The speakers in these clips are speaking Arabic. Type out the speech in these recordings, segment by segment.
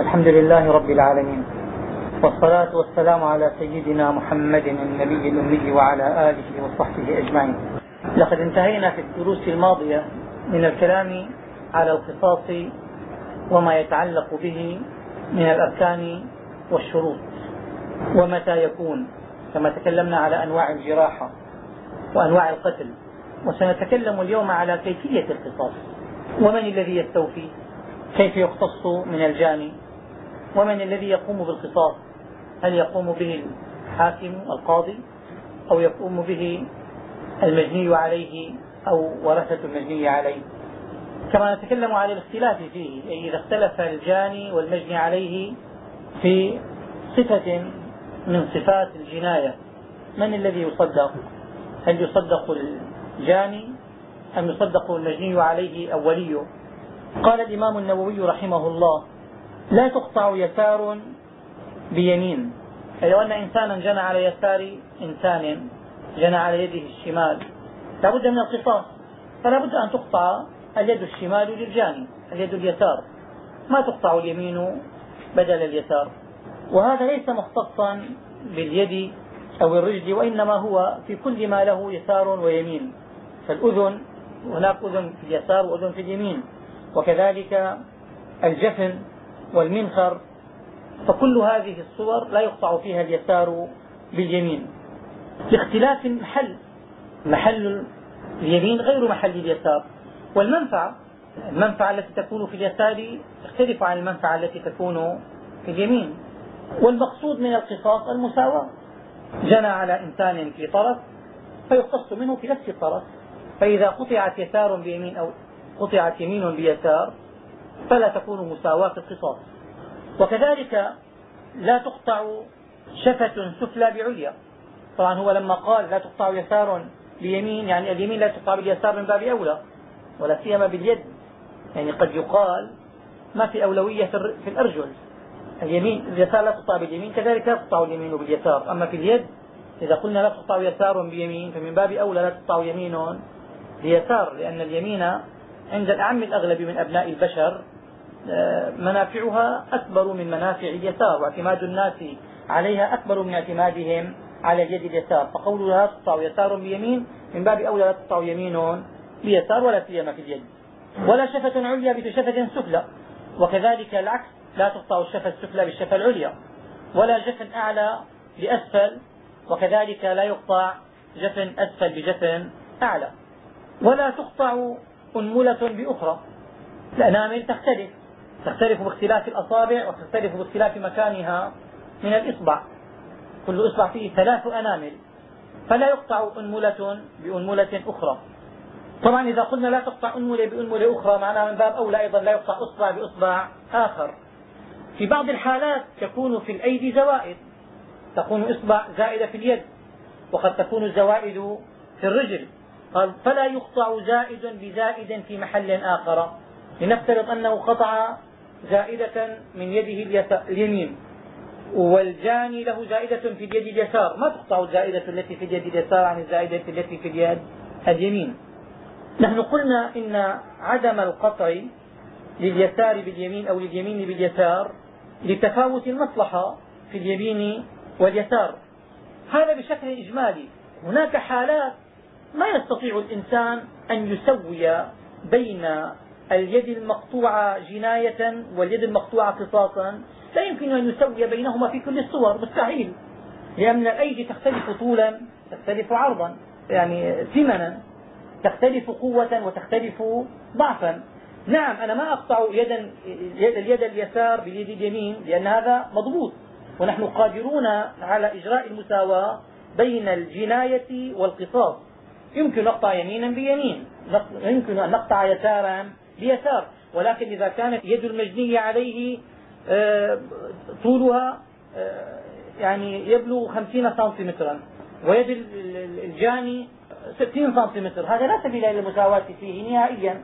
الحمد لله رب العالمين. والصلاة والسلام على سيدنا محمد النبي الأمي وعلى آله وصحبه أجمعين. لقد انتهينا في الدروس الماضية من الكلام على القصاص وما يتعلق به من الأركان والشروط ومتى يكون. كما تكلمنا على أنواع الجراحة وأنواع القتل. وسنتكلم اليوم على كيفية القصاص. ومن الذي يستوفي؟ كيف يقتص من الجاني؟ ومن الذي يقوم بالقصاص هل يقوم به الحاكم القاضي أو يقوم به المجني عليه أو ورثة المجني عليه؟ كما نتكلم على الاختلاف فيه أي إذا اختلف الجاني والمجني عليه في صفة من صفات الجناية من الذي يصدق؟ هل يصدق الجاني أم يصدق المجني عليه أو وليه قال الإمام النووي رحمه الله لا تقطع يسار بيمين. أي أن إنسانا جنى على يسار إنسان جنى على يده الشمال. لا بد من القصاص. فلا بد أن تقطع اليد الشمال للجاني اليد اليسار. ما تقطع اليمين بدل اليسار. وهذا ليس مختصا باليد أو الرجل وإنما هو في كل ما له يسار ويمين. فالأذن هناك أذن في اليسار وأذن في اليمين. وكذلك الجفن والمنخر فكل هذه الصور لا يقطع فيها اليسار باليمين. لاختلاف المحل محل اليمين غير محل اليسار. والمنفعة المنفعة التي تكون في اليسار تختلف عن المنفعة التي تكون في اليمين. والمقصود من القصاص المساواة. جنى على إنسان في طرف فيقتص منه في نفس الطرف. فإذا قطعت يسار بيمين أو قطعت يمين بيسار فلا تكون مساواة في القصاص وكذلك لا تقطع شفة سفلى بعليا. طبعا هو لما قال لا تقطع يسار بيمين يعني اليمين لا تقطع باليسار من باب أولى ولا سيما باليد. يعني قد يقال ما في أولوية في الأرجل. اليمين اليسار لا تقطع باليمين كذلك لا تقطع اليمين باليسار. أما في اليد إذا قلنا لا تقطع يسار بيمين فمن باب أولى لا تقطع يمين بيسار لأن اليمين عند الأعم الأغلب من أبناء البشر منافعها أكبر من منافع اليسار واعتماد الناس عليها أكبر من اعتمادهم على اليد اليسار. فقولها تقطع يسار بيمين من باب أولى لا تقطع يمين بيسار ولا سيما في اليد. ولا شفة عليا بشفة سفلى. وكذلك العكس لا تقطع الشفة السفلى بالشفة العليا. ولا جفن أعلى بأسفل وكذلك لا يقطع جفن أسفل بجفن أعلى. ولا تقطع أنملة بأخرى. الأنامل تختلف. تختلف باختلاف الأصابع وتختلف باختلاف مكانها من الإصبع. كل إصبع فيه ثلاث أنامل. فلا يقطع أنملة بأنملة أخرى. طبعا إذا قلنا لا تقطع أنملة بأنملة أخرى معناها من باب أولى أيضا لا يقطع إصبع بإصبع آخر. في بعض الحالات تكون في الأيدي زوائد. تكون إصبع زائدة في اليد وقد تكون الزوائد في الرجل. قال فلا يقطع زائد بزائد في محل آخر. لنفترض أنه قطع زائدة من يده اليمين والجاني له زائدة في اليد اليسار. ما تقطع الزائدة التي في اليد اليسار عن الزائدة التي في اليد اليمين. نحن قلنا إن عدم القطع لليسار باليمين أو لليمين باليسار لتفاوت المصلحة في اليمين واليسار. هذا بشكل إجمالي. هناك حالات ما يستطيع الإنسان أن يسوي بين اليد المقطوعة جناية واليد المقطوعة قصاصا. لا يمكن أن يسوي بينهما في كل الصور مستحيل. لأن الأيدي تختلف طولا تختلف عرضا يعني ثمنا. تختلف قوة وتختلف ضعفا. نعم أنا ما أقطع يدا اليد اليسار باليد اليمين لأن هذا مضبوط. ونحن قادرون على إجراء المساواة بين الجناية والقصاص. يمكن نقطع يمينا بيمين يمكن أن نقطع يسارا بيسار. ولكن إذا كانت يد المجني عليه آه، طولها آه، يعني يبلغ خمسين سنتيمترا ويد الجاني ستين سنتيمتر. هذا لا سبيل إلى المساواة فيه نهائيا.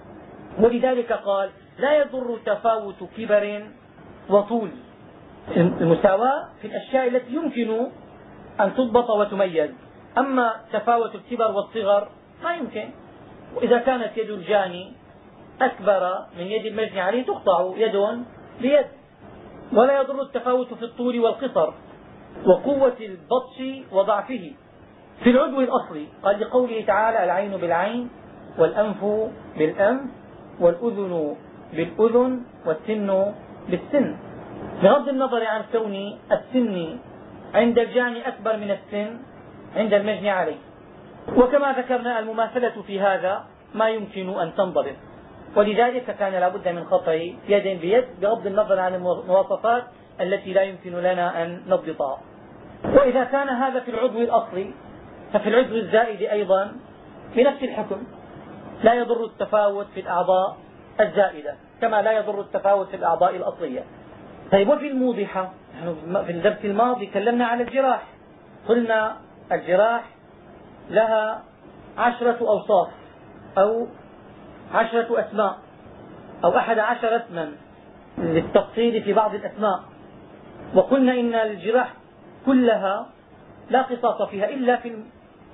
ولذلك قال لا يضر تفاوت كبر وطول. المساواة في الأشياء التي يمكن أن تضبط وتميز. أما تفاوت الكبر والصغر ما يمكن. وإذا كانت يد الجاني أكبر من يد المجني عليه تقطع يد بيد ولا يضر التفاوت في الطول والقصر وقوة البطش وضعفه. في العضو الأصلي قال لقوله تعالى العين بالعين والأنف بالأنف والأذن بالأذن والسن بالسن. بغض النظر عن كون السن عند الجاني أكبر من السن عند المجني عليه. وكما ذكرنا المماثلة في هذا ما يمكن أن تنضبط. ولذلك كان لا بد من خطأ يد بيد بغض النظر عن المواصفات التي لا يمكن لنا أن نضبطها. وإذا كان هذا في العضو الأصلي ففي العضو الزائد أيضا بنفس الحكم لا يضر التفاوت في الأعضاء الزائدة كما لا يضر التفاوت في الأعضاء الأصلية. طيب وفي الموضحة نحن في الدرس الماضي تكلمنا عن الجراح. قلنا الجراح لها عشرة أوصاف أو عشرة أسماء أو أحد عشر اسما للتفصيل في بعض الأسماء. وقلنا إن الجراح كلها لا قصاص فيها إلا في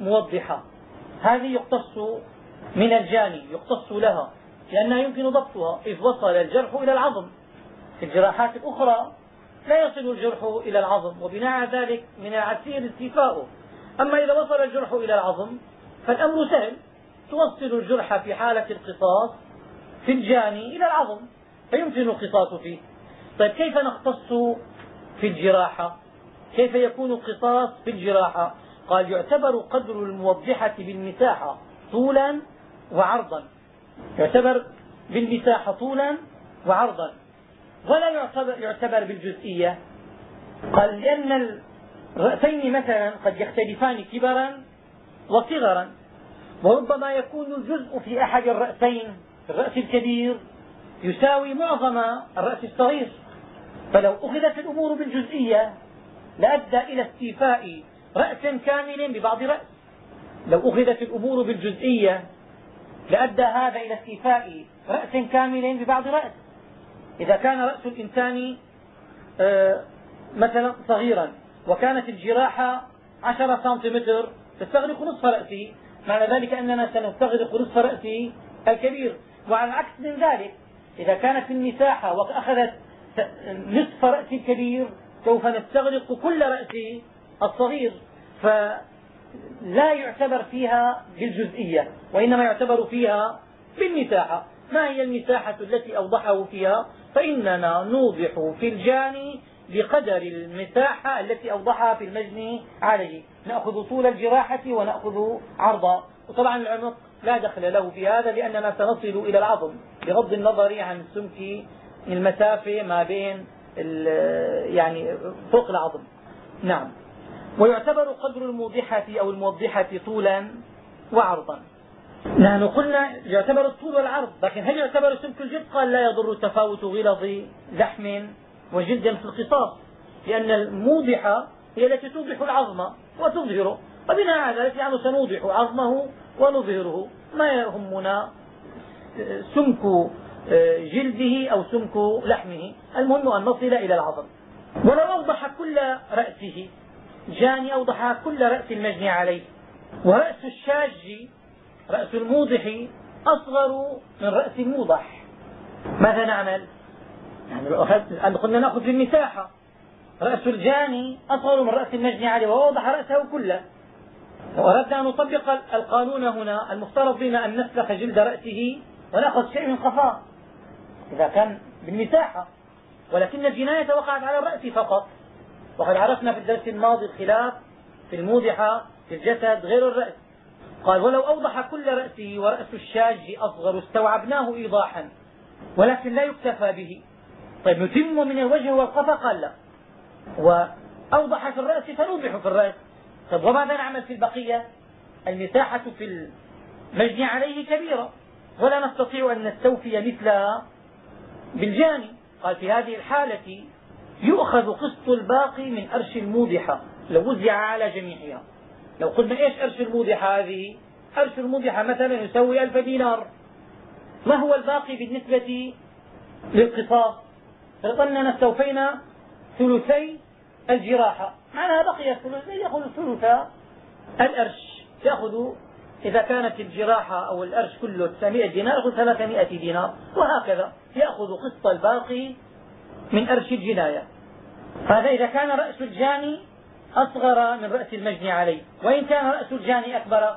الموضحة. هذه يقتص من الجاني يقتص لها لأنها يمكن ضبطها. إذ وصل الجرح إلى العظم. في الجراحات الأخرى لا يصل الجرح إلى العظم وبناء ذلك من العسير استيفاؤه أما إذا وصل الجرح إلى العظم فالأمر سهل. توصل الجرح في حالة القصاص في الجاني إلى العظم فيمكن القصاص فيه. طيب كيف نختص في الجراحة؟ كيف يكون القصاص في الجراحة؟ قال يعتبر قدر الموضحة بالمساحة طولا وعرضا. يعتبر بالمساحة طولا وعرضا. ولا يعتبر, يعتبر بالجزئية. قال لأن الرأسين مثلا قد يختلفان كبرا وصغرا وربما يكون الجزء في أحد الرأسين الرأس الكبير يساوي معظم الرأس الصغير. فلو أخذت الأمور بالجزئية لأدى إلى استيفاء رأس كامل ببعض رأس. لو أخذت الأمور بالجزئية لأدى هذا إلى استيفاء رأس كامل ببعض رأس. إذا كان رأس الإنسان آه، مثلا صغيرا وكانت الجراحة عشرة سنتيمتر تستغرق نصف رأسه معنى ذلك أننا سنستغرق نصف رأسه الكبير. وعلى العكس من ذلك إذا كانت المساحة وأخذت نصف رأس الكبير سوف نستغرق كل رأسه الصغير. فلا يعتبر فيها بالجزئية وإنما يعتبر فيها بالمساحة ما هي المساحة التي أوضحه فيها؟ فإننا نوضح في الجاني بقدر المساحة التي أوضحها في المجني عليه. نأخذ طول الجراحة ونأخذ عرضا وطبعا العنق لا دخل له في هذا لأننا سنصل إلى العظم بغض النظر عن سمك المسافة ما بين يعني فوق العظم. نعم. ويعتبر قدر الموضحة أو الموضحة طولا وعرضا. نحن قلنا يعتبر الطول والعرض لكن هل يعتبر سمك الجلد قال لا يضر تفاوت غلظ لحم وجلد في القصاص لأن الموضحة هي التي توضح العظم وتظهره وبناء على ذلك نحن سنوضح عظمه ونظهره. ما يهمنا سمك جلده أو سمك لحمه. المهم أن نصل إلى العظم. ولو أوضح كل رأسه جاني أوضح كل رأس المجني عليه. ورأس الشاج رأس الموضح أصغر من رأس الموضح. ماذا نعمل؟ يعني قلنا نأخذ في المساحة رأس الجاني أصغر من رأس المجني عليه ووضح رأسه كله. لو أردنا أن نطبق القانون هنا المفترض بنا أن نسلخ جلد رأسه ونأخذ شيء من قفاه إذا كان بالمساحة ولكن الجناية وقعت على الرأس فقط. وقد عرفنا في الدرس الماضي الخلاف في الموضحة في الجسد غير الرأس. قال ولو أوضح كل رأسه ورأس الشاج أصغر استوعبناه إيضاحا ولكن لا يكتفى به. طيب نتم من الوجه والقفا؟ قال لا. وأوضح في الرأس فنوضح في الرأس. طيب وماذا نعمل في البقية؟ المساحة في المجني عليه كبيرة ولا نستطيع أن نستوفي مثلها بالجاني. قال في هذه الحالة يؤخذ قسط الباقي من أرش الموضحة لو وزع على جميعها. لو قلنا إيش أرش الموضحة هذه؟ أرش الموضحة مثلا يسوي ألف دينار. ما هو الباقي بالنسبة للقصاص؟ فظننا استوفينا ثلثي الجراحة. معناها بقي الثلث يأخذ ثلث الأرش. يأخذ إذا كانت الجراحة أو الأرش كله 900 دينار يأخذ 300 دينار. وهكذا يأخذ قسط الباقي من أرش الجناية. هذا إذا كان رأس الجاني أصغر من رأس المجني عليه. وإن كان رأس الجاني أكبر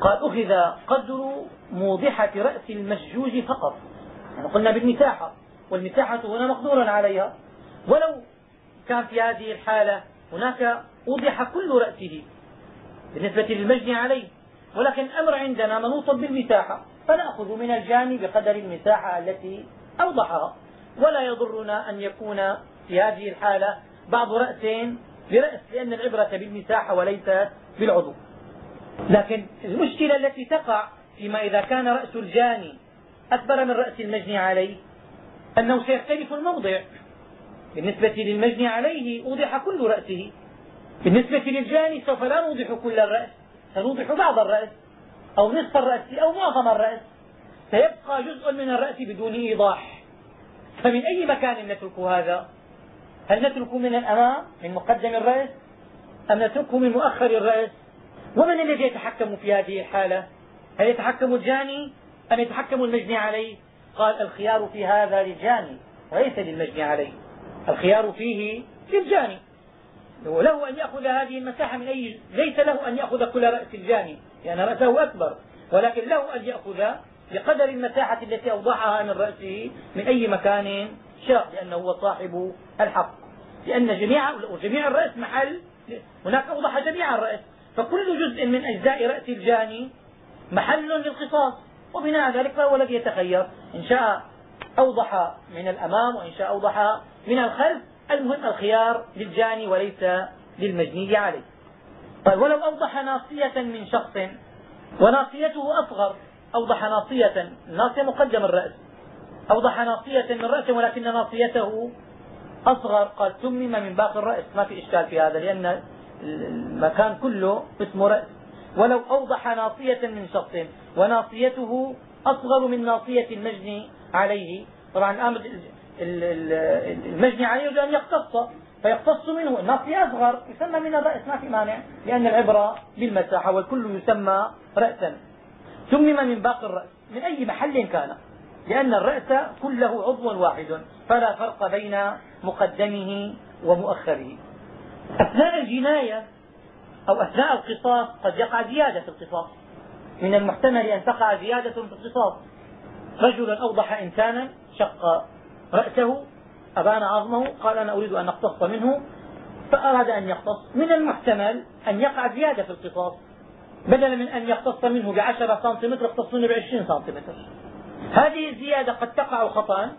قال أخذ قدر موضحة رأس المسجوج فقط. يعني قلنا بالمساحة. والمساحة هنا مقدور عليها. ولو كان في هذه الحالة هناك وضح كل رأسه بالنسبة للمجني عليه. ولكن الأمر عندنا منوط بالمساحة. فنأخذ من الجاني بقدر المساحة التي أوضحها. ولا يضرنا أن يكون في هذه الحالة بعض رأسين برأس لأن العبرة بالمساحة وليست بالعضو. لكن المشكلة التي تقع فيما إذا كان رأس الجاني أكبر من رأس المجني عليه أنه سيختلف الموضع. بالنسبة للمجني عليه أوضح كل رأسه. بالنسبة للجاني سوف لا نوضح كل الرأس. سنوضح بعض الرأس أو نصف الرأس أو معظم الرأس. سيبقى جزء من الرأس بدون إيضاح. فمن أي مكان نترك هذا؟ هل نتركه من الأمام من مقدم الرأس أم نتركه من مؤخر الرأس؟ ومن الذي يتحكم في هذه الحالة؟ هل يتحكم الجاني أم يتحكم المجني عليه؟ قال الخيار في هذا للجاني وليس للمجني عليه. الخيار فيه للجاني. له أن يأخذ هذه المساحة من أي ليس له أن يأخذ كل رأس الجاني لأن رأسه أكبر ولكن له أن يأخذ بقدر المساحة التي أوضحها من رأسه من أي مكان شاء لأنه هو صاحب الحق. لأن جميع جميع الرأس محل هناك أوضح جميع الرأس. فكل جزء من أجزاء رأس الجاني محل للقصاص. وبناء على ذلك فهو الذي يتخير إن شاء أوضح من الأمام وإن شاء أوضح من الخلف. المهم الخيار للجاني وليس للمجني عليه. طيب ولو أوضح ناصية من شخص وناصيته أصغر أوضح ناصية الناصية مقدم الرأس. أوضح ناصية من رأسه ولكن ناصيته أصغر. قال تمم من باقي الرأس. ما في إشكال في هذا لأن المكان كله اسمه رأس. ولو أوضح ناصية من شخص وناصيته أصغر من ناصية المجني عليه. طبعا الآن المجني عليه أن يقتص فيقتص منه. الناصية أصغر يسمى من الرأس ما في مانع لأن العبرة بالمساحة والكل يسمى رأسا. تمم من باقي الرأس من أي محل كان؟ لأن الرأس كله عضو واحد فلا فرق بين مقدمه ومؤخره. أثناء الجناية أو أثناء القصاص قد يقع زيادة في القصاص. من المحتمل أن تقع زيادة في القصاص. رجل أوضح إنسانا شق رأسه أبان عظمه قال أنا أريد أن أقتص منه فأراد أن يقتص. من المحتمل أن يقع زيادة في القصاص. بدلا من أن يقتص منه بعشرة سنتيمتر يقتص منه بعشرين سنتيمتر. هذه الزيادة قد تقع خطأ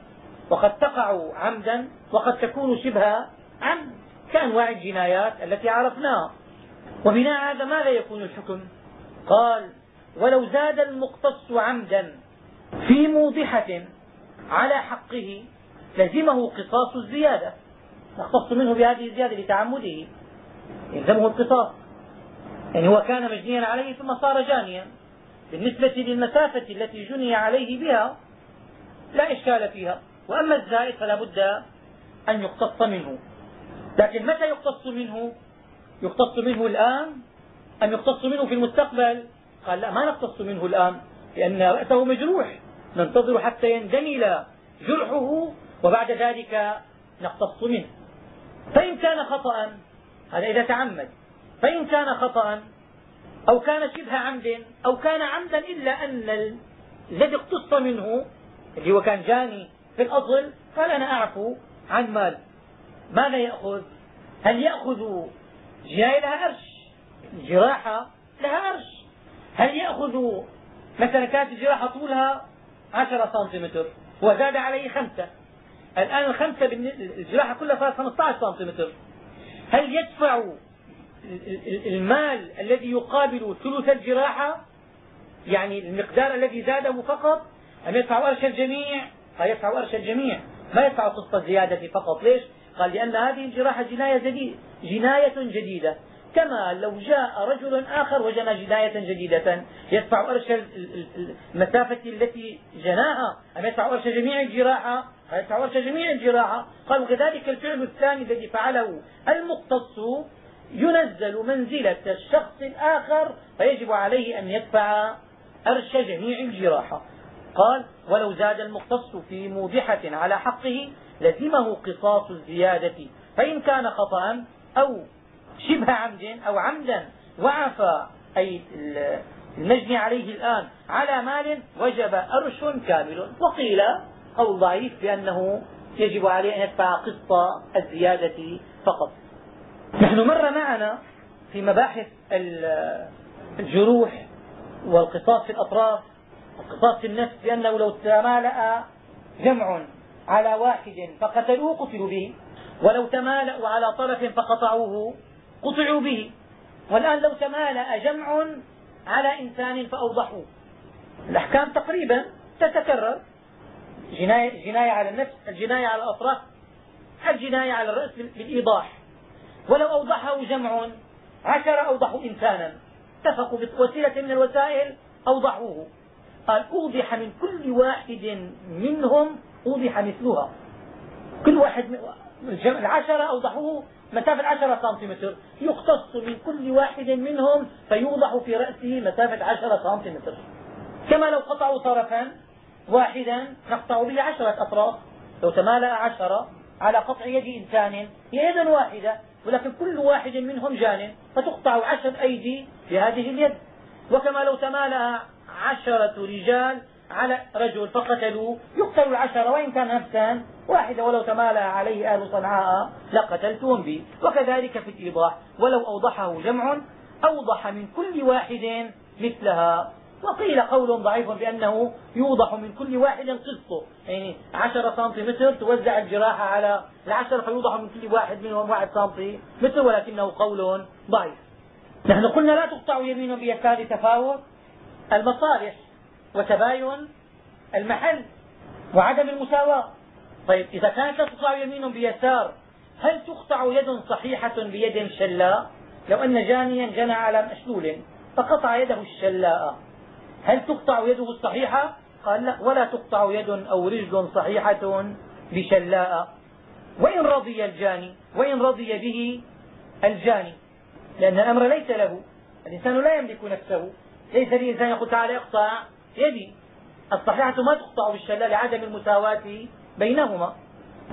وقد تقع عمدا وقد تكون شبه عمد. كأنواع الجنايات التي عرفناها. وبناء هذا ماذا يكون الحكم؟ قال ولو زاد المقتص عمدا في موضحة على حقه لزمه قصاص الزيادة. نقتص منه بهذه الزيادة لتعمده. يلزمه القصاص. يعني هو كان مجنيا عليه ثم صار جانيا. بالنسبة للمسافة التي جني عليه بها لا إشكال فيها. وأما الزائد فلا بد أن يقتص منه. لكن متى يقتص منه؟ يقتص منه الآن أم يقتص منه في المستقبل؟ قال لا ما نقتص منه الآن لأن رأسه مجروح. ننتظر حتى يندمل جرحه وبعد ذلك نقتص منه. فإن كان خطأ هذا إذا تعمد. فإن كان خطأ أو كان شبه عمد أو كان عمدا إلا أن الذي اقتص منه اللي هو كان جاني في الأصل قال أنا أعفو عن مال. ماذا يأخذ؟ هل يأخذ جناية لها أرش الجراحة لها أرش هل يأخذ مثلا كانت الجراحة طولها عشرة سنتيمتر وزاد عليه خمسة. الآن الخمسة الجراحة كلها صارت 15 سنتيمتر. هل يدفع المال الذي يقابل ثلث الجراحة؟ يعني المقدار الذي زاده فقط؟ أم يدفع أرش الجميع؟ قال يدفع أرش الجميع. ما يدفع قسط الزيادة فقط. ليش؟ قال لأن هذه الجراحة جناية, جديد جناية جديدة. كما لو جاء رجل آخر وجنى جناية جديدة. يدفع أرش المسافة التي جناها. أم يدفع أرش جميع الجراحة؟ يدفع أرش جميع الجراحة؟ قال وكذلك الفعل الثاني الذي فعله المقتص ينزل منزلة الشخص الآخر فيجب عليه أن يدفع أرش جميع الجراحة. قال ولو زاد المختص في موضحة على حقه لزمه قصاص الزيادة. فإن كان خطأ أو شبه عمد أو عمدا وعفى أي المجني عليه الآن على مال وجب أرش كامل. وقيل قول ضعيف بأنه يجب عليه أن يدفع قسط الزيادة فقط. نحن مر معنا في مباحث الجروح والقصاص في الأطراف القصاص في النفس بأنه لو تمالأ جمع على واحد فقتلوه قتلوا به. ولو تمالأوا على طرف فقطعوه قطعوا به. والآن لو تمالأ جمع على إنسان فأوضحوه. الأحكام تقريبا تتكرر. جناية, جناية على النفس الجناية على الأطراف الجناية على الرأس بالإيضاح ولو أوضحه جمع عشر أوضحوا إنسانا. اتفقوا بوسيلة من الوسائل أوضحوه. قال أوضح من كل واحد منهم أوضح مثلها. كل واحد العشرة أوضحوه مسافة عشرة سنتيمتر. يقتص من كل واحد منهم فيوضح في رأسه مسافة عشرة سنتيمتر. كما لو قطعوا طرفا واحدا نقطع به عشرة أطراف. لو تمالأ عشرة على قطع يد إنسان هي يد واحدة ولكن كل واحد منهم جان فتقطع عشر أيدي بهذه اليد. وكما لو تمالأ عشرة رجال على رجل فقتلوا يقتل العشرة وإن كان نفسا واحدة ولو تمالأ عليه أهل صنعاء لقتلتهم به. وكذلك في الإيضاح ولو أوضحه جمع أوضح من كل واحد مثلها. وقيل قول ضعيف بأنه يوضح من كل واحد قسطه يعني عشرة سنتيمتر توزع الجراحة على العشرة فيوضح من كل واحد منهم واحد سنتيمتر ولكنه قول ضعيف. نحن قلنا لا تقطع يمين بيسار تفاوت المصالح وتباين المحل وعدم المساواة. طيب إذا كانت لا تقطع يمين بيسار هل تقطع يد صحيحة بيد شلاء؟ لو أن جانيا جنى على مشلول فقطع يده الشلاء. هل تقطع يده الصحيحة؟ قال لا ولا تقطع يد أو رجل صحيحة بشلاء. وإن رضي الجاني وإن رضي به الجاني. لأن الأمر ليس له. الإنسان لا يملك نفسه. ليس للإنسان يقول تعالى اقطع يدي الصحيحة ما تقطع بالشلاء لعدم المساواة بينهما.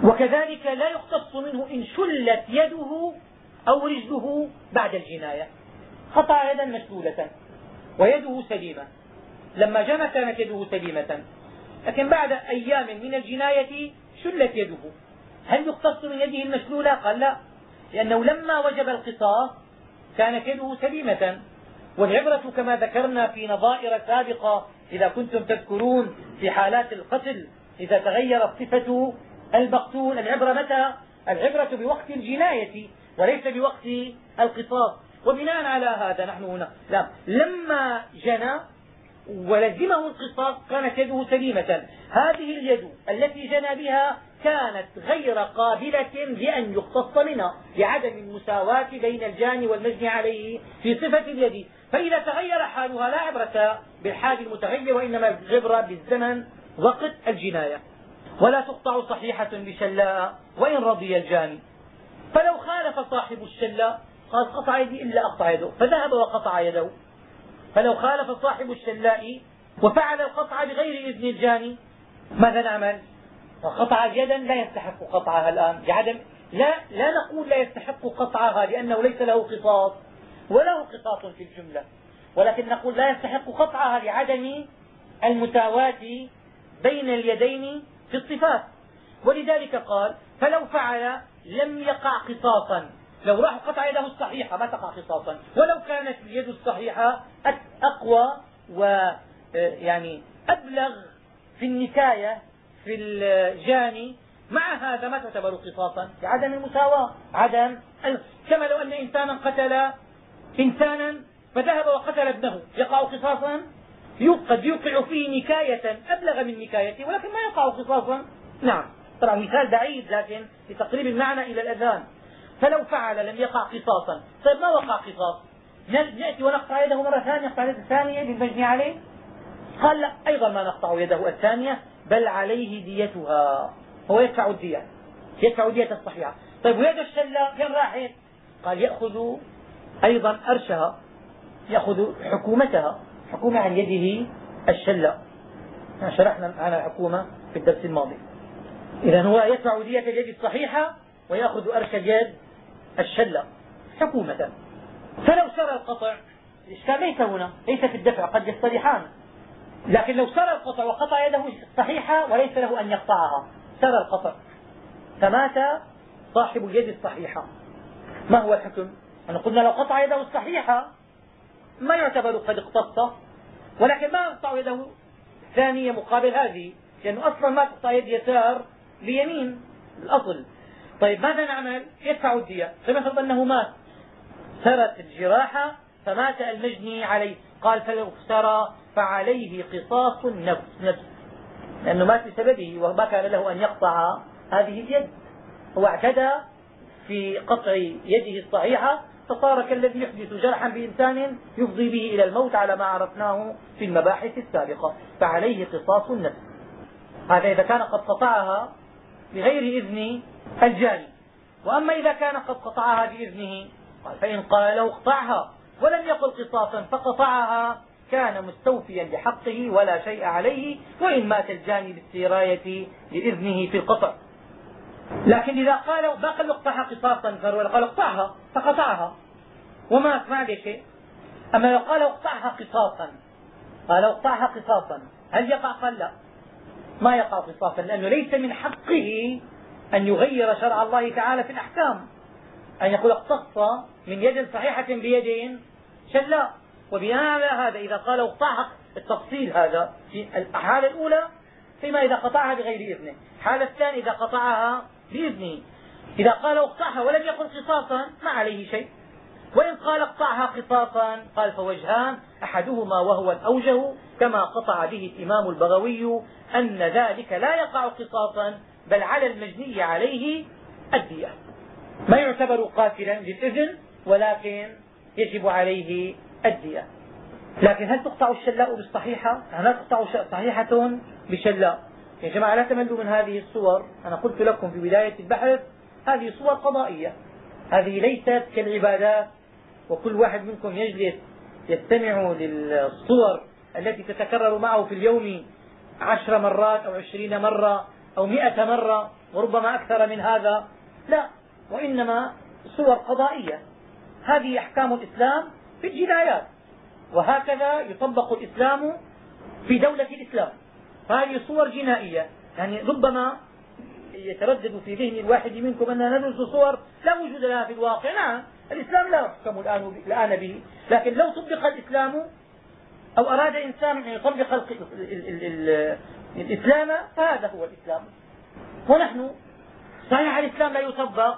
وكذلك لا يقتص منه إن شلت يده أو رجله بعد الجناية. قطع يدا مشلولة. ويده سليمة. لما جنى كانت يده سليمة. لكن بعد أيام من الجناية شلت يده. هل يقتص من يده المشلولة؟ قال لا. لأنه لما وجب القصاص كانت يده سليمة. والعبرة كما ذكرنا في نظائر سابقة إذا كنتم تذكرون في حالات القتل إذا تغيرت صفة المقتول العبرة متى؟ العبرة بوقت الجناية وليس بوقت القصاص. وبناء على هذا نحن هنا. لا لما جنى ولزمه القصاص كانت يده سليمة. هذه اليد التي جنى بها كانت غير قابلة لأن يقتص منها لعدم المساواة بين الجاني والمجني عليه في صفة اليد. فإذا تغير حالها لا عبرة بالحال المتغير وإنما العبرة بالزمن وقت الجناية. ولا تقطع صحيحة بشلاء وإن رضي الجاني فلو خالف صاحب الشلاء قال قطع يدي إلا أقطع يده. فذهب وقطع يده. فلو خالف صاحب الشلاء وفعل القطع بغير إذن الجاني ماذا نعمل؟ وقطع يدا لا يستحق قطعها الآن بعدم. لا, لا نقول لا يستحق قطعها لأنه ليس له قصاص وله قصاص في الجملة. ولكن نقول لا يستحق قطعها لعدم المساواة بين اليدين في الصفات. ولذلك قال فلو فعل لم يقع قصاصا لو راح قطع يده الصحيحة ما تقع قصاصا ولو كانت اليد الصحيحة أقوى و يعني أبلغ في النكاية في الجاني مع هذا ما تعتبر قصاصا لعدم المساواة عدم كما لو أن إنسانا قتل إنسانا فذهب وقتل ابنه. يقع قصاصا قد يوقع فيه نكاية أبلغ من نكايته ولكن ما يقع قصاصا نعم. طبعا مثال بعيد لكن لتقريب المعنى إلى الأذان. فلو فعل لم يقع قصاصا طيب ما وقع قصاص نأتي ونقطع يده مرة ثانية نقطع يده الثانية للمجني عليه. قال لا أيضا ما نقطع يده الثانية. بل عليه ديتها. هو يدفع الدية يدفع دية الصحيحة. طيب ويد الشلة فين راحت؟ قال يأخذ أيضا أرشها يأخذ حكومتها حكومة عن يده الشلة. شرحنا عن الحكومة في الدرس الماضي. إذا هو يدفع دية اليد الصحيحة ويأخذ أرش اليد الشلة حكومة. فلو سرى القطع الإشكال ليس هنا؟ ليس في الدفع قد يصطلحان لكن لو سرى القطع وقطع يده الصحيحة وليس له أن يقطعها. سرى القطع. فمات صاحب اليد الصحيحة. ما هو الحكم؟ أنا قلنا لو قطع يده الصحيحة ما يعتبر قد اقتص. ولكن ما يقطع يده؟ الثانية مقابل هذه. لأنه أصلا ما تقطع يد يسار بيمين. الأصل. طيب ماذا نعمل؟ يدفع الدية فنفرض أنه مات. سرت الجراحة فمات المجني عليه. قال فلو سرى فعليه قصاص النفس نفس. لأنه مات بسببه وما كان له أن يقطع هذه اليد. هو اعتدى في قطع يده الصحيحة فصار كالذي يحدث جرحا بإنسان يفضي به إلى الموت على ما عرفناه في المباحث السابقة. فعليه قصاص النفس. هذا إذا كان قد قطعها بغير إذن الجاني. وأما إذا كان قد قطعها بإذنه فإن قال له اقطعها. ولم يقل قصاصا فقطعها. كان مستوفيا بحقه ولا شيء عليه وإن مات الجاني بالسراية لإذنه في القطع. لكن إذا قال ما قال اقطعها قصاصا قال اقطعها فقطعها. ومات ما عليه شيء. أما لو قال اقطعها قصاصا قال اقطعها قصاصا. هل يقع؟ قال لا. ما يقع قصاصا لأنه ليس من حقه أن يغير شرع الله تعالى في الأحكام. أن يقول اقتص من يد صحيحة بيد شلاء وبناء على هذا إذا قال اقطعها التفصيل هذا في الحالة الأولى فيما إذا قطعها بغير إذنه. الحالة الثانية إذا قطعها بإذنه. إذا قال اقطعها ولم يقل قصاصا ما عليه شيء. وإن قال اقطعها قصاصا قال فوجهان أحدهما وهو الأوجه كما قطع به الإمام البغوي أن ذلك لا يقع قصاصا بل على المجني عليه الدية. ما يعتبر قاتلا للإذن ولكن يجب عليه الدية. لكن هل تقطع الشلاء بالصحيحة؟ لا تقطع صحيحة بشلاء؟ يا جماعة لا تملوا من هذه الصور. أنا قلت لكم في بداية البحث هذه صور قضائية. هذه ليست كالعبادات وكل واحد منكم يجلس يستمع للصور التي تتكرر معه في اليوم عشر مرات أو عشرين مرة أو مئة مرة وربما أكثر من هذا. لا وإنما صور قضائية. هذه أحكام الإسلام في الجنايات وهكذا يطبق الإسلام في دولة الإسلام. فهذه صور جنائية. يعني ربما يتردد في ذهن الواحد منكم أننا ندرس صور لا وجود لها في الواقع. نعم الإسلام لا يحكم الآن الآن به. لكن لو طبق الإسلام أو أراد إنسان أن يطبق الإسلام فهذا هو الإسلام. ونحن صحيح الإسلام لا يطبق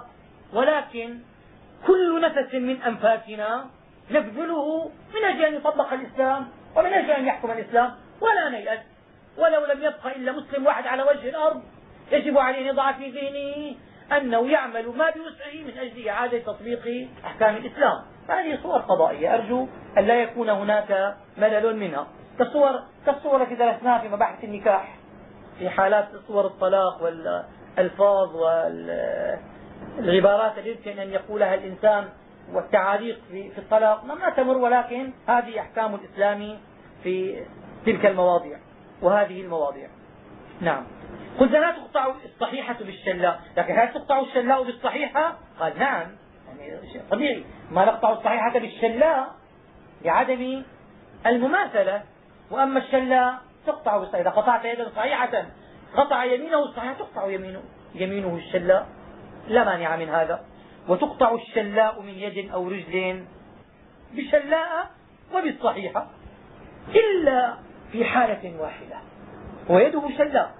ولكن كل نفس من أنفاسنا نبذله من أجل أن يطبق الإسلام ومن أجل أن يحكم الإسلام. ولا نيأس. ولو لم يبق إلا مسلم واحد على وجه الأرض يجب عليه أن يضع في ذهنه أنه يعمل ما بوسعه من أجل إعادة تطبيق أحكام الإسلام. هذه صور قضائية. أرجو أن لا يكون هناك ملل منها. كالصور كالصور التي درسناها في مباحث النكاح. في حالات صور الطلاق والألفاظ والعبارات التي يمكن أن يقولها الإنسان والتعاليق في الطلاق ما تمر ولكن هذه أحكام الإسلام في تلك المواضيع وهذه المواضيع. نعم. قلت لا تقطع الصحيحة بالشلاء؟ لكن هل تقطع الشلاء بالصحيحة؟ قال نعم. يعني طبيعي. ما نقطع الصحيحة بالشلاء لعدم المماثلة. وأما الشلاء تقطع إذا قطعت يدا صحيحة قطع يمينه الصحيحة تقطع يمينه, يمينه الشلاء. لا مانع من هذا. وتقطع الشلاء من يد أو رجل بشلاء وبالصحيحة إلا في حالة واحدة ويده شلاء.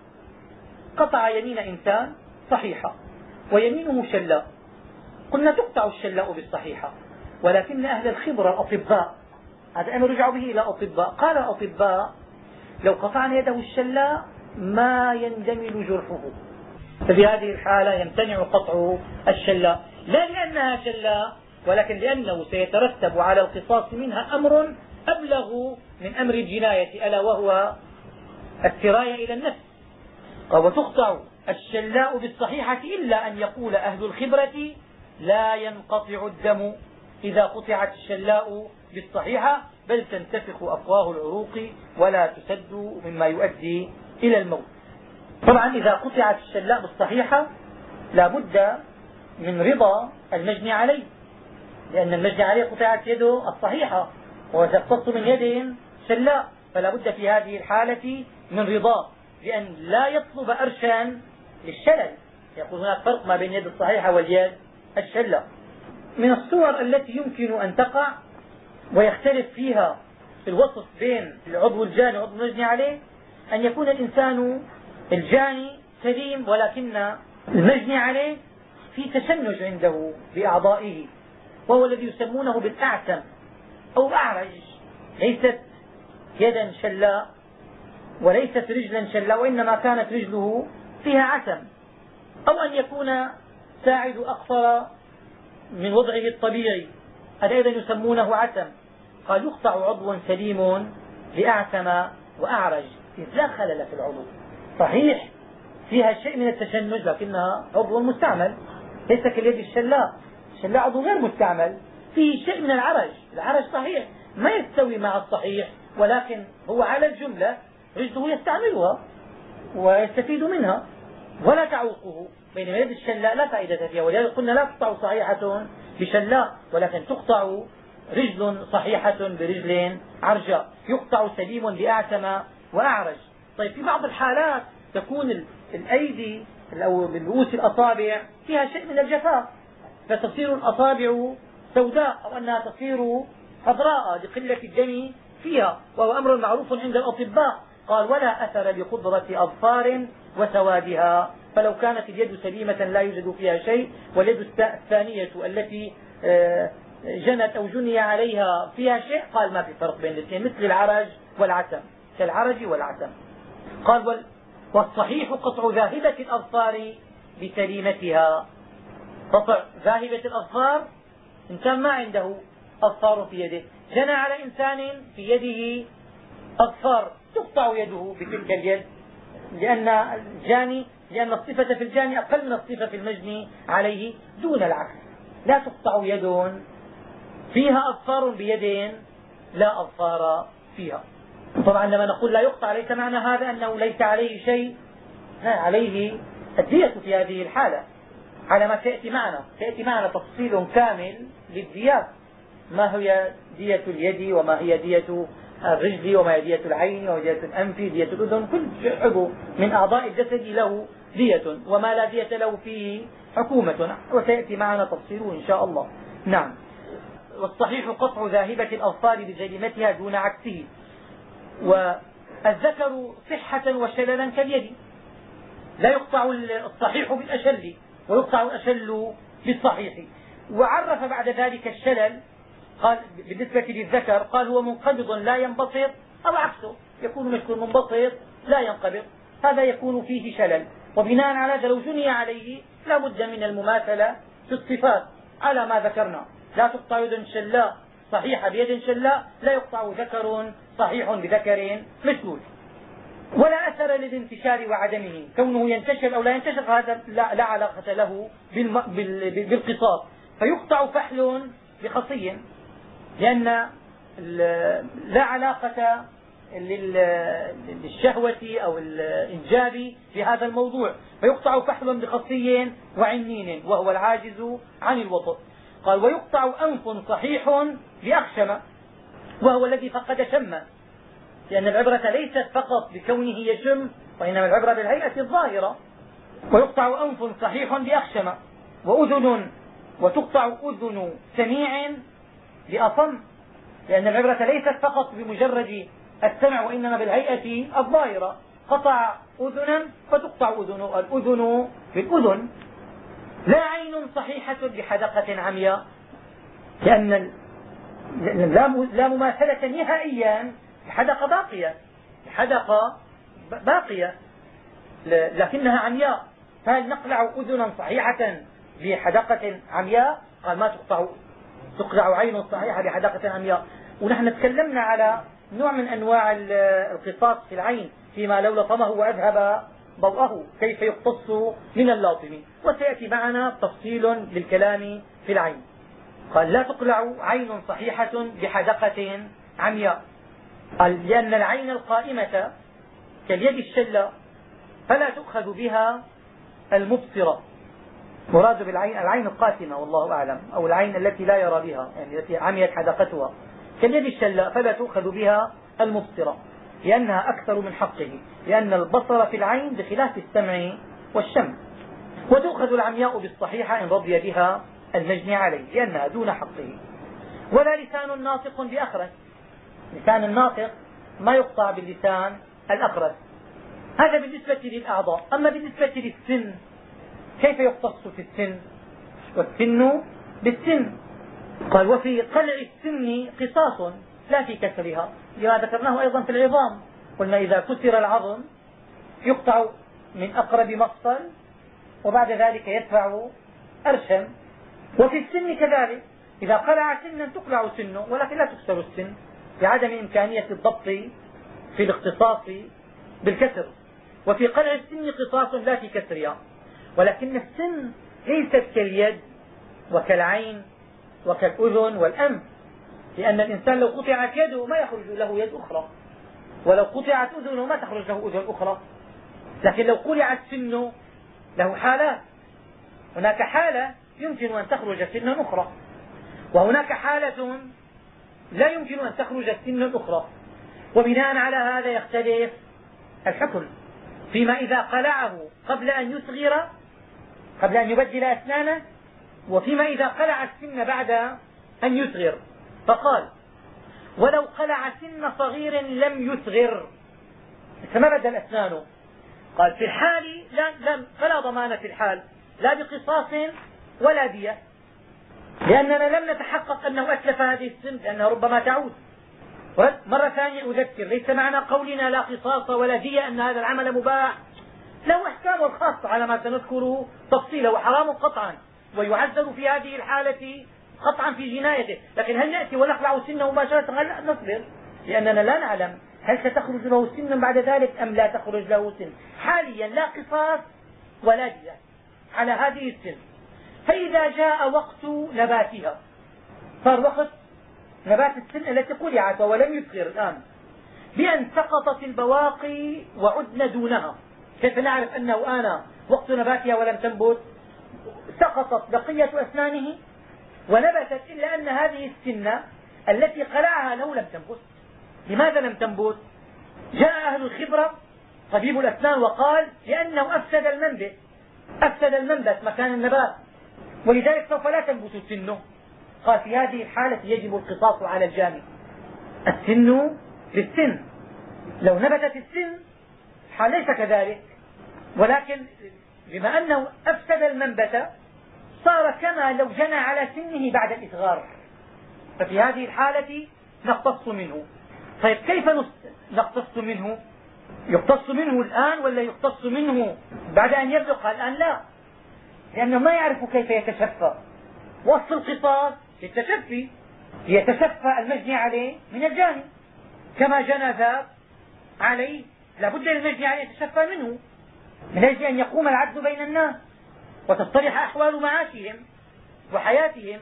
قطع يمين إنسان صحيحة ويمينه شلاء. قلنا تقطع الشلاء بالصحيحة ولكن أهل الخبرة الأطباء هذا أمر رجعوا به إلى أطباء. قال الأطباء لو قطعنا يده الشلاء ما يندمل جرحه. ففي هذه الحالة يمتنع قطع الشلاء. لا لأنها شلاء ولكن لأنه سيترتب على القصاص منها أمر أبلغ من أمر الجناية ألا وهو السراية إلى النفس. قال وتقطع الشلاء بالصحيحة إلا أن يقول أهل الخبرة لا ينقطع الدم إذا قطعت الشلاء بالصحيحة بل تنتفخ أفواه العروق ولا تسد مما يؤدي إلى الموت. طبعا إذا قطعت الشلاء بالصحيحة لا بد من رضا المجني عليه. لأن المجني عليه قطعت يده الصحيحة وتقتص من يد شلاء. فلا بد في هذه الحالة من رضاه بأن لا يطلب أرشا للشلل. يقول هناك فرق ما بين اليد الصحيحة واليد الشلاء. من الصور التي يمكن أن تقع ويختلف فيها في الوصف بين العضو الجاني والعضو المجني عليه أن يكون الإنسان الجاني سليم ولكن المجني عليه في تشنج عنده بأعضائه وهو الذي يسمونه بالأعتم أو أعرج. ليست يدا شلاء وليست رجلا شلاء وإنما كانت رجله فيها عتم. أو أن يكون ساعد أقصر من وضعه الطبيعي هذا أيضا يسمونه عتم. قال يقطع عضو سليم لأعتم وأعرج. لا خلل في العضو. صحيح فيها شيء من التشنج لكنها عضو مستعمل. ليس كاليد الشلاء الشلاء عضو غير مستعمل. فيه شيء من العرج. العرج صحيح. ما يستوي مع الصحيح ولكن هو على الجملة رجله يستعملها ويستفيد منها. ولا تعوقه. بينما يد الشلاء لا فائدة فيها. ولذلك قلنا لا تقطع صحيحة بشلاء ولكن تقطع رجل صحيحة برجل عرجاء. يقطع سليم بأعتم وأعرج. طيب في بعض الحالات تكون الأيدي أو رؤوس الأصابع فيها شيء من الجفاف فتصير الأصابع سوداء أو أنها تصير خضراء لقلة الدم فيها وهو أمر معروف عند الأطباء. قال ولا أثر لقدرة أظفار وسوادها. فلو كانت اليد سليمة لا يوجد فيها شيء واليد الثانية التي آه، جنت أو جني عليها فيها شيء قال ما في فرق بين الاثنين مثل العرج والعتم كالعرج والعتم قال والصحيح قطع ذاهبة الأظفار بسليمتها. قطع ذاهبة الأظفار إنسان ما عنده أظفار في يده. جنى على إنسان في يده أظفار تقطع يده بتلك اليد لأن الجاني لأن الصفة في الجاني أقل من الصفة في المجني عليه دون العكس. لا تقطع يد فيها أظفار بيد لا أظفار فيها. طبعا لما نقول لا يقطع ليس معنى هذا أنه ليس عليه شيء عليه الدية في هذه الحالة. على ما سيأتي معنا. سيأتي معنا تفصيل كامل للديات. ما هي دية اليد وما هي دية الرجل وما هي دية العين وما هي دية الأنف دية الأذن؟ كل عضو من أعضاء الجسد له دية. وما لا دية له فيه حكومة. وسيأتي معنا تفصيله إن شاء الله. نعم. والصحيح قطع ذاهبة الأظفار بجريمتها دون عكسه. والذكر صحة وشللا كاليد. لا يقطع الصحيح بالأشل ويقطع الأشل بالصحيح. وعرف بعد ذلك الشلل قال بالنسبة للذكر قال هو منقبض لا ينبسط أو عكسه يكون مشكل منبسط لا ينقبض. هذا يكون فيه شلل. وبناء على هذا لو جني عليه لا بد من المماثلة في الصفات على ما ذكرنا. لا تقطع يد شلاء صحيحة بيد شلاء لا يقطع ذكر صحيح بذكر مشلول ولا أثر للانتشار وعدمه. كونه ينتشر أو لا ينتشر هذا لا, لا علاقة له بالقصاص. فيقطع فحل بخصي لأن لا علاقة للشهوة أو الإنجاب في هذا الموضوع. فيقطع فحل بخصي وعنين وهو العاجز عن الوطء قال ويقطع أنف صحيح بأخشم وهو الذي فقد شما لأن العبرة ليست فقط بكونه يشم وإنما العبرة بالهيئة الظاهرة. ويقطع أنف صحيح بأخشم وأذن وتقطع أذن سميع بأصم لأن العبرة ليست فقط بمجرد السمع وإنما بالهيئة الظاهرة. قطع أذنا فتقطع أذن الأذن بالأذن. لا عين صحيحة بحدقة عمياء لأن لا مماثلة نهائيا الحدقة باقية الحدقة باقية. لكنها عمياء. فهل نقلع أذنا صحيحة بحدقة عمياء؟ قال ما تقطع تقلع عين صحيحة بحدقة عمياء. ونحن تكلمنا على نوع من أنواع القصاص في العين فيما لو لطمه وأذهب ضوءه كيف يقتص من اللاطم؟ وسيأتي معنا تفصيل للكلام في العين. قال لا تقلع عين صحيحة بحدقة عمياء. قال لأن العين القائمة كاليد الشلة فلا تؤخذ بها المبصرة. مراد بالعين العين القاتمة والله أعلم أو العين التي لا يرى بها يعني التي عميت حدقتها. كاليد الشلاء فلا تؤخذ بها المبصرة لأنها أكثر من حقه لأن البصر في العين بخلاف السمع والشم وتؤخذ العمياء بالصحيحة إن رضي بها المجني عليه لأنها دون حقه. ولا لسان ناطق بأخرس لسان الناطق ما يقطع باللسان الأخرس هذا بالنسبة للأعضاء. أما بالنسبة للسن كيف يختص في السن؟ والسن بالسن. قال وفي قلع السن قصاص لا في كسرها. لما ذكرناه أيضا في العظام. قلنا إذا كسر العظم يقطع من أقرب مفصل وبعد ذلك يدفع أرشا وفي السن كذلك إذا قلع سنا تقلع سنه ولكن لا تكسر السن لعدم إمكانية الضبط في الاختصاص بالكسر. وفي قلع السن قصاص لا في كسرها ولكن السن ليست كاليد وكالعين وكالأذن والأنف لأن الإنسان لو قطعت يده ما يخرج له يد أخرى. ولو قطعت أذنه ما تخرج له أذن أخرى. لكن لو قلعت سنه له حالات. هناك حالة يمكن أن تخرج سن أخرى. وهناك حالة لا يمكن أن تخرج سن أخرى. وبناء على هذا يختلف الحكم فيما إذا قلعه قبل أن يصغر قبل أن يبدل أسنانه وفيما إذا قلع السن بعد أن يصغر. فقال ولو قلع سن صغير لم يصغر. فما بدل أسنانه قال في الحال لا, لا فلا ضمان في الحال. لا بقصاص ولا دية. لأننا لم نتحقق أنه أتلف هذه السن لأنها ربما تعود. مرة ثانية أذكر ليس معنى قولنا لا قصاص ولا دية أن هذا العمل مباح. له احكامه الخاصة على ما سنذكره تفصيلا وحرام قطعا ويعذر في هذه الحالة قطعا في جنايته. لكن هل نأتي ونخلع سنه مباشرة؟ هل نصبر. لأننا لا نعلم هل ستخرج له سن بعد ذلك أم لا تخرج له سن حاليا لا قصاص ولا دية على هذه السن. فإذا جاء وقت نباتها. صار وقت نبات السن التي قلعت ولم يصغر الآن. بأن سقطت البواقي وعدن دونها. كيف نعرف أنه آن وقت نباتها ولم تنبت؟ سقطت بقية أسنانه ونبتت إلا أن هذه السنة التي قلعها له لم تنبت. لماذا لم تنبت؟ جاء أهل الخبرة طبيب الأسنان وقال لأنه أفسد المنبت. أفسد المنبت مكان النبات. ولذلك سوف لا تنبت سنه قال في هذه الحالة يجب القصاص على الجاني السن للسن. لو نبتت السن حال ليس كذلك. ولكن بما أنه أفسد المنبت صار كما لو جنى على سنه بعد الإصغار. ففي هذه الحالة نقتص منه. طيب كيف نقتص منه؟ يقتص منه الآن ولا يقتص منه بعد أن يبلغ؟ الآن لا. لأنه ما يعرف كيف يتشفى. وصف القصاص للتشفي يتشفى المجني عليه من الجاني. كما جنى ذاب عليه لابد للمجني عليه يتشفى منه من أجل أن يقوم العدل بين الناس وتتضح أحوال معاشهم وحياتهم.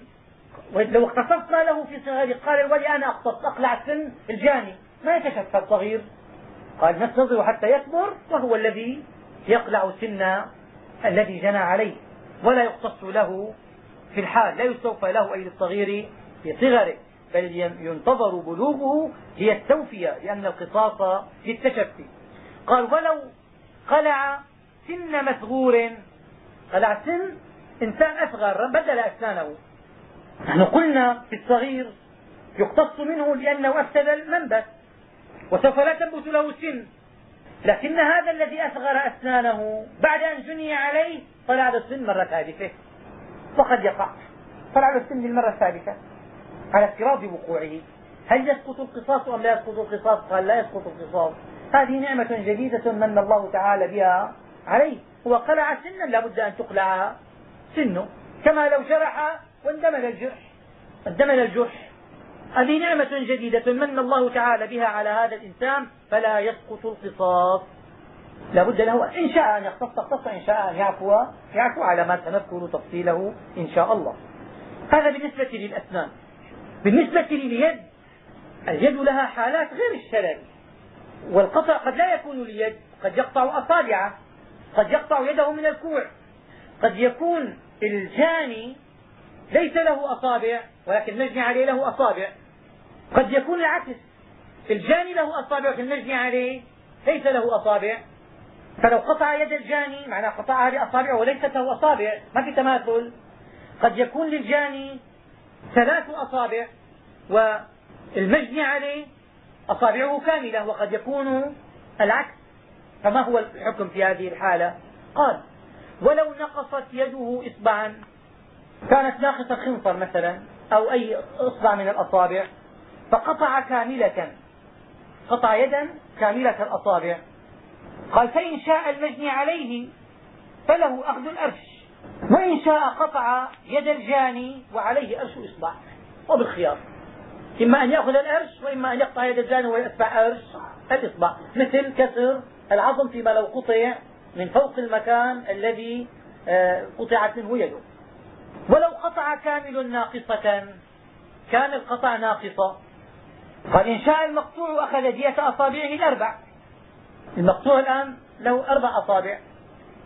لو اختصصنا له في صغير قال الولي أنا اختص أقلع سن الجاني. ما يتشفى الصغير. قال ننتظر حتى يكبر وهو الذي يقلع سن الذي جنى عليه. ولا يختص له في الحال لا يستوفى له أي للصغير في صغره بل ينتظر بلوغه ليستوفي لأن القصاص للتشفي قال ولو قلع سن مثغور قلع سن إنسان أصغر بدل أسنانه. نحن قلنا في الصغير يقتص منه لأنه أفسد المنبت وسوف لا تنبت له سن. لكن هذا الذي أصغر أسنانه بعد أن جني عليه طلع السن مرة ثالثة وقد يقع. طلع السن للمرة الثالثة على افتراض وقوعه. هل يسقط القصاص أم لا يسقط القصاص؟ قال لا يسقط القصاص. هذه نعمة جديدة من الله تعالى بها عليه. هو قلع سنا لا بد أن تقلع سنه. كما لو جرح واندمل الجرح. اندمل الجرح. هذه نعمة جديدة من الله تعالى بها على هذا الإنسان. فلا يسقط القصاص. لا بد له إن شاء أن يختص اختص إن شاء أن يعفو يعفو على ما سنذكر تفصيله إن شاء الله. هذا بالنسبة للأسنان. بالنسبة لليد اليد لها حالات غير الشلل والقطع قد لا يكون ليد قد يقطع أصابعه قد يقطع يده من الكوع. قد يكون الجاني ليس له أصابع ولكن المجني عليه له أصابع. قد يكون العكس. الجاني له أصابع ولكن المجني عليه ليس له أصابع. فلو قطع يد الجاني معناه قطعها بأصابعه وليست له أصابع. ما في تماثل. قد يكون للجاني ثلاث أصابع والمجني عليه أصابعه كاملة وقد يكون العكس. فما هو الحكم في هذه الحالة؟ قال ولو نقصت يده إصبعا كانت ناقصة خنصر مثلا أو أي إصبع من الأصابع فقطع كاملة. قطع يدا كاملة الأصابع. قال فإن شاء المجني عليه فله أخذ الأرش. وإن شاء قطع يد الجاني وعليه أرش إصبع. وبالخيار. إما أن يأخذ الأرش وإما أن يقطع يد الجاني ويتبع أرش الإصبع. مثل كسر العظم فيما لو قطع من فوق المكان الذي آه، قطعت منه يده. ولو قطع كامل ناقصة كان القطع ناقصة. قال إن شاء المقطوع أخذ دية أصابعه الأربع. المقطوع الآن له أربع أصابع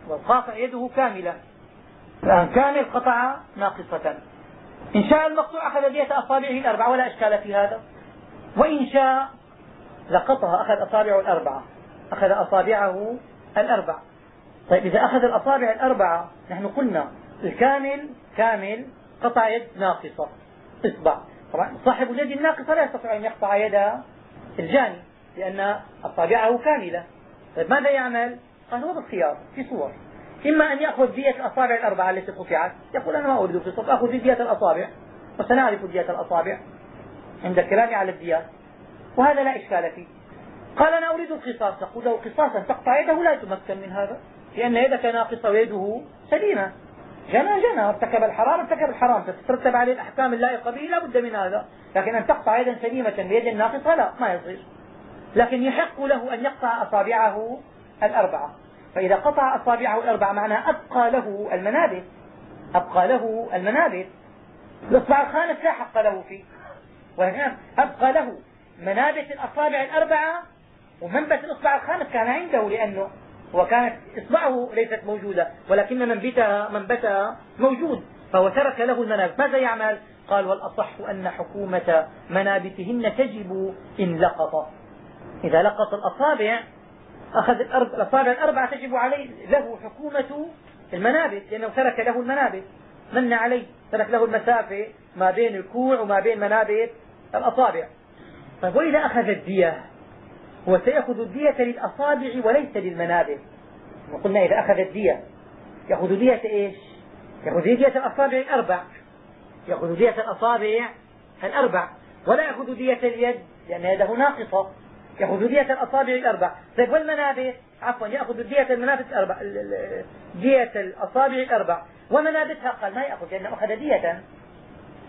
والقاطع يده كاملة. الآن كامل قطع ناقصة. إن شاء المقطوع أخذ دية أصابعه الأربع ولا إشكال في هذا. وإن شاء لقطها أخذ أصابعه الأربعة أخذ أصابعه الأربع طيب إذا أخذ الأصابع الأربعة نحن قلنا الكامل كامل قطع يد ناقصة إصبع. طبعا صاحب اليد الناقصة لا يستطيع أن يقطع يد الجاني. لأن أصابعه كاملة. طيب ماذا يعمل؟ قال هو بالخيار في صور. إما أن يأخذ دية الأصابع الأربعة التي قطعت يقول أنا ما أريد القصاص آخذ دية الأصابع وسنعرف دية الأصابع عند الكلام على الديات وهذا لا إشكال فيه. قال أنا أريد القصاص. نقول له قصاصا تقطع يده لا يتمكن من هذا لأن يدك ناقصة ويده سليمة. جنى جنى ارتكب الحرام ارتكب الحرام. تترتب عليه الأحكام اللائقة به لا بد من هذا. لكن أن تقطع يدا سليمة بيد ناقصة لا ما يصير. لكن يحق له أن يقطع أصابعه الأربعة. فإذا قطع أصابعه الأربعة معناه أبقى له المنابت. أبقى له المنابت. الإصبع الخامس لا حق له فيه. ولكن أبقى له منابت الأصابع الأربعة ومنبت الإصبع الخامس كان عنده لأنه وكانت إصبعه ليست موجودة ولكن منبتها منبتها موجود فهو ترك له المنابت. ماذا يعمل؟ قال والأصح أن حكومة منابتهن تجب إن لقط. إذا لقط الأصابع أخذ الأصابع الأربعة تجب عليه له حكومة المنابت لأنه ترك له المنابت. من عليه؟ ترك له المسافة ما بين الكوع وما بين منابت الأصابع. طيب وإذا أخذ الدية هو سيأخذ الدية للأصابع وليس للمنابت. وقلنا إذا أخذ الدية يأخذ دية إيش؟ يأخذ دية الأصابع الأربع. يأخذ دية الأصابع الأربع. ولا يأخذ دية اليد لأن يده ناقصة. يأخذ دية الأصابع الأربع. طيب والمنابت عفوا يأخذ دية المنابت الأربع دية الأصابع الأربع. ومنابتها قال ما يأخذ لأنه أخذ دية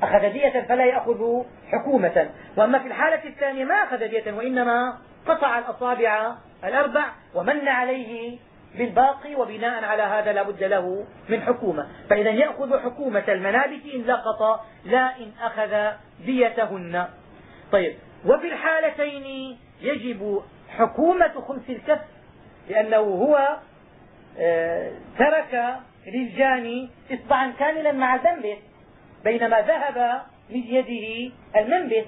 أخذ دية فلا يأخذ حكومة. وأما في الحالة الثانية ما أخذ دية وإنما قطع الأصابع الأربع ومن عليه بالباقي وبناء على هذا لا بد له من حكومة. فإذا يأخذ حكومة المنابت إن لقط لا إن أخذ ديتهن طيب وفي الحالتين يجب حكومة خمس الكف لأنه هو آه، ترك للجاني إصبعا كاملا مع المنبت بينما ذهب من يده المنبت.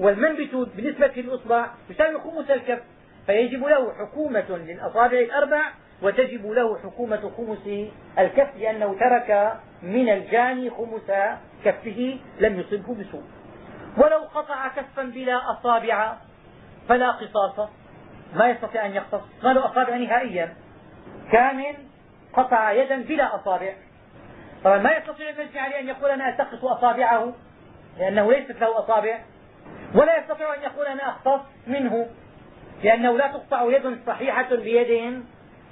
والمنبت بالنسبة للإصبع يساوي خمس الكف فيجب له حكومة للأصابع الأربع وتجب له حكومة خمس الكف لأنه ترك من الجاني خمس كفه لم يصبه بسوء. ولو قطع كفا بلا أصابع فلا قصاص ما يستطيع أن يقتص ما له أصابع نهائيا. كامل قطع يدا بلا أصابع. طبعا ما يستطيع المجني عليه أن يقول أنا ألتقط أصابعه لأنه ليست له أصابع. ولا يستطيع أن يقول أنا أختص منه لأنه لا تقطع يد صحيحة بيد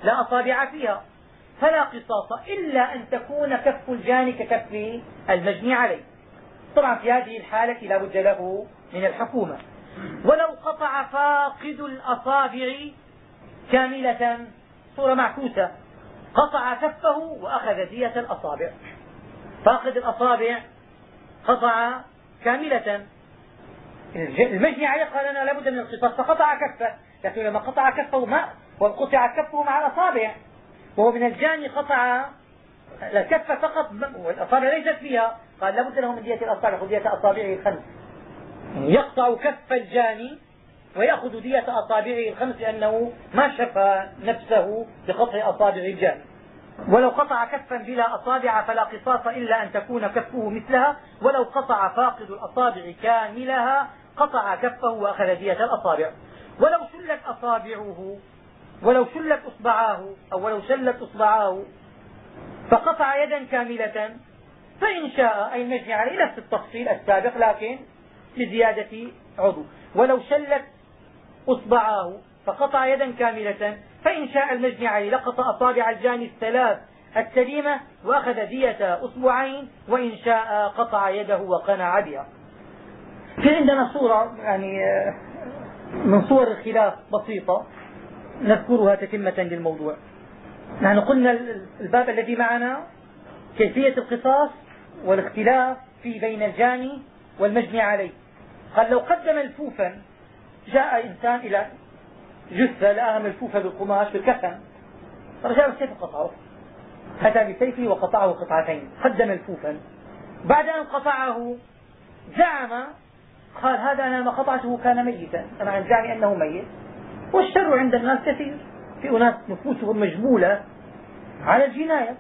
لا أصابع فيها. فلا قصاص إلا أن تكون كف الجاني ككف المجني عليه. طبعا في هذه الحالة لا بد له من الحكومة. ولو قطع فاقد الأصابع كاملة صورة معكوسة قطع كفه وأخذ دية الأصابع. فاقد الأصابع قطع كاملة. المجني عليه قال أنا لابد من القصاص فقطع كفه. لكن لما قطع كفه ما وقطع كفه مع الأصابع وهو من الجاني قطع الكف فقط والأصابع ليست فيها. قال لابد له من دية الأصابع خذ دية أصابعه الخمس يقطع كف الجاني ويأخذ دية أصابعه الخمس لأنه ما شفى نفسه بقطع أصابع الجاني. ولو قطع كفا بلا أصابع فلا قصاص إلا أن تكون كفه مثلها. ولو قطع فاقد الأصابع كاملها قطع كفه وأخذ دية الأصابع. ولو شلت أصابعه ولو شلت أصبعاه أو ولو شلت أصبعاه فقطع يدا كاملة. فإن شاء أي المجني عليه نفس التفصيل السابق لكن بزيادة عضو. ولو شلت أصبعاه فقطع يدا كاملة فإن شاء المجني لقط أصابع الجاني الثلاث السليمة وأخذ دية أصبعين وإن شاء قطع يده وقنع بها. في عندنا صورة يعني من صور الخلاف بسيطة نذكرها تتمة للموضوع. نحن قلنا الباب الذي معنا كيفية القصاص والاختلاف في بين الجاني والمجني عليه. قال لو قدم الفوفا جاء إنسان إلى جثة لقاها ملفوفة بالقماش بالكفن فرجع بالسيف وقطعه. أتى بسيفه وقطعه قطعتين. قدم الفوفا. بعد أن قطعه زعم قال هذا أنا ما قطعته كان ميتا. أنا ينزعني أنه ميت. والشر عند الناس كثير. في أناس نفوسهم مجبولة على الجناية.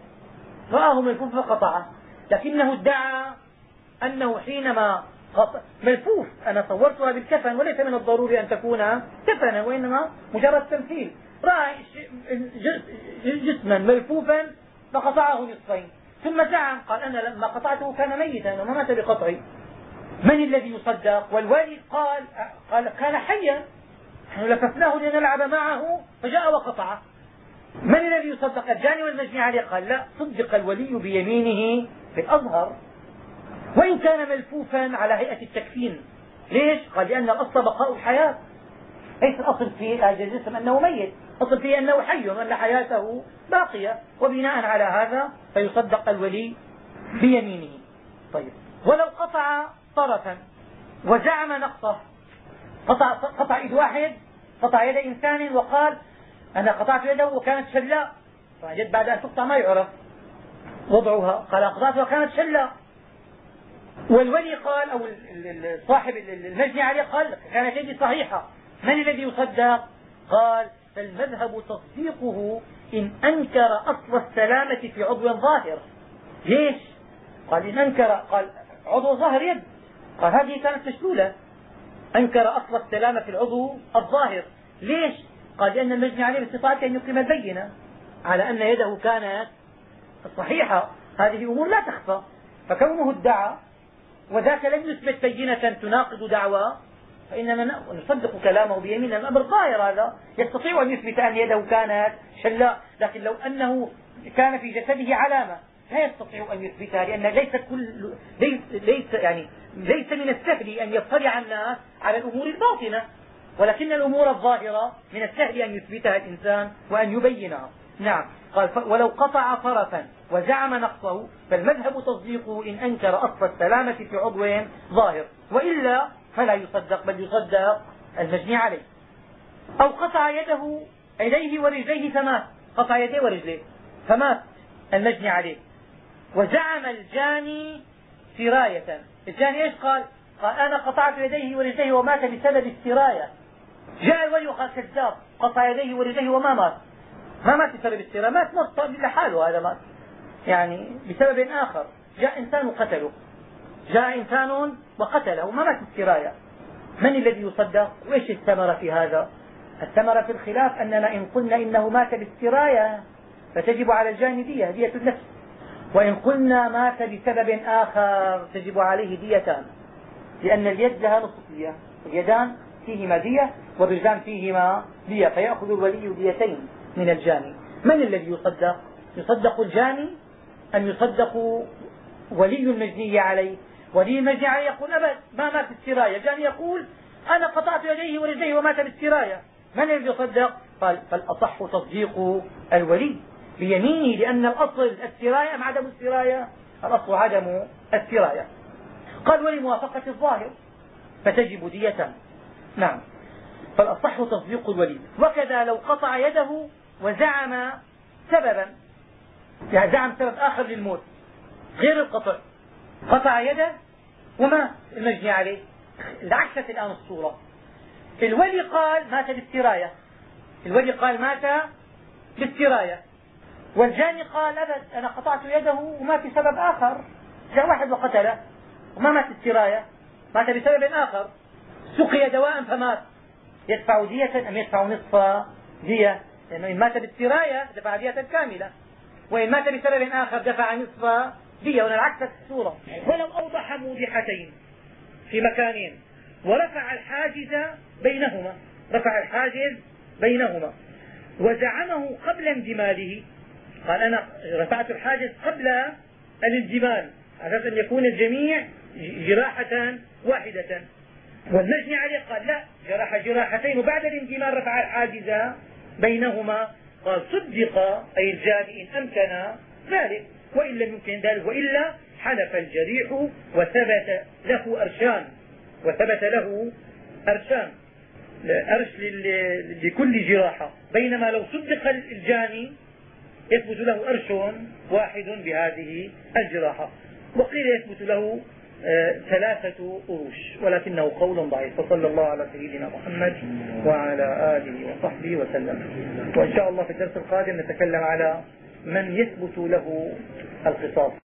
رآه ملفوف فقطعه. لكنه ادعى أنه حينما ملفوف أنا صورتها بالكفن وليس من الضروري أن تكون كفنا وإنما مجرد تمثيل. رأى جسما ملفوفا فقطعه نصفين. ثم زعم قال أنا لما قطعته كان ميتا وما مات بقطعي. من الذي يصدق؟ والوالي قال قال كان حيا. نحن لففناه لنلعب معه فجاء وقطعه من الذي يصدق؟ الجاني والمجني عليه. قال لا صدق الولي بيمينه في الأظهر. وإن كان ملفوفا على هيئة التكفين. ليش؟ قال لأن الأصل بقاء الحياة. ليس الأصل في هذا الجسم أنه ميت. الأصل فيه أنه حي وأن حياته باقية. وبناء على هذا فيصدق الولي بيمينه. طيب. ولو قطع طرفا وزعم نقصه. قطع, قطع إيد واحد قطع يد إنسان وقال أنا قطعت يده وكانت شلاء. فجد بعد أن تقطع ما يعرف. وضعها. قال قطعتها وكانت شلاء. والولي قال أو صاحب المجني عليه قال كانت يدي صحيحة. من الذي يصدق؟ قال فالمذهب تصديقه إن أنكر أصل السلامة في عضو ظاهر. ليش؟ قال إن أنكر قال عضو ظاهر يد. قال هذه كانت مشلولة. أنكر أصل السلامة في العضو الظاهر. ليش؟ قال لأن المجني عليه باستطاعته أن يقيم البينة على أن يده كانت صحيحة. هذه أمور لا تخفى. فكونه ادعى وذاك لم يثبت بينة تناقض دعوى فإنما نصدق كلامه بيمين الأمر ظاهر هذا. يستطيع أن يثبت أن يده كانت شلاء لكن لو أنه كان في جسده علامة لا يستطيع أن يثبتها لأن ليس كل ليس, ليس يعني ليس من السهل أن يطلع الناس على الأمور الباطنة. ولكن الأمور الظاهرة من السهل أن يثبتها الإنسان وأن يبينها. نعم. قال ولو قطع طرفا. وزعم نقصه فالمذهب تصديقه إن أنكر أصل السلامة في عضو ظاهر وإلا فلا يصدق بل يصدق المجني عليه. أو قطع يده يديه ورجليه فمات. قطع يديه ورجليه فمات المجني عليه. وزعم الجاني سراية. الجاني إيش قال؟ قال أنا قطعت يديه ورجليه ومات بسبب السراية. جاء الولي وقال كذاب قطع يديه ورجليه وما مات. ما مات بسبب السراية مات موت لحاله هذا مات. يعني بسبب آخر. جاء إنسان وقتله. جاء إنسان وقتله. ما مات السراية من الذي يصدق؟ وإيش الثمرة في هذا؟ الثمرة في الخلاف أننا إن قلنا إنه مات بالسراية فتجب على الجاني دية دية النفس. وإن قلنا مات بسبب آخر تجب عليه ديتان لأن اليد لها نصف دية اليدان فيهما دية والرجلان فيهما دية. فيأخذ الولي ديتين من الجاني. من الذي يصدق؟ يصدق الجاني أن يصدق ولي المجني عليه. ولي المجني عليه يقول أبد ما مات بالسراية الجاني يقول أنا قطعت يديه ورجليه ومات بالسراية من الذي يصدق؟ قال فالأصح تصديق الولي بيمينه لأن الأصل السراية مع عدم السراية الأصل عدم السراية قال ولموافقة الظاهر فتجب دية. نعم. فالأصح تصديق الولي. وكذا لو قطع يده وزعم سببا. يعني زعم سبب آخر للموت غير القطع. قطع يده وما المجني عليه. انعكست الآن الصورة. الولي قال مات بالسراية الولي قال مات بالسراية والجاني قال أبد أنا قطعت يده وما في سبب آخر. جاء واحد وقتله. وما مات بالسراية مات بسبب آخر. سقي دواء فمات. يدفع دية أم يدفع نصف دية؟ لأنه إن مات بالسراية دفع دية كاملة. وإن مات بسبب آخر دفع نصف دية ونعكست الصورة. ولو أوضح موضحتين في مكانين. ورفع الحاجز بينهما. رفع الحاجز بينهما. وزعمه قبل اندماله قال أنا رفعت الحاجز قبل الانزمال على أساس ان يكون الجميع جراحة واحدة. والمجني عليه قال لا جراح جراحتين وبعد الانزمال رفع الحاجز بينهما. قال صدق أي الجاني إن أمكن ذلك وإن لم يمكن ذلك وإلا حلف الجريح وثبت له أرشان وثبت له أرشان أرش لكل جراحة. بينما لو صدق الجاني يثبت له أرش واحد بهذه الجراحة. وقيل يثبت له ثلاثة أروش ولكنه قول ضعيف. وصلى الله على سيدنا محمد وعلى آله وصحبه وسلم. وإن شاء الله في الدرس القادم نتكلم على من يثبت له القصاص.